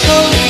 cold.